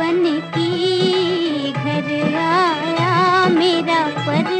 बन के घर आया मेरा पर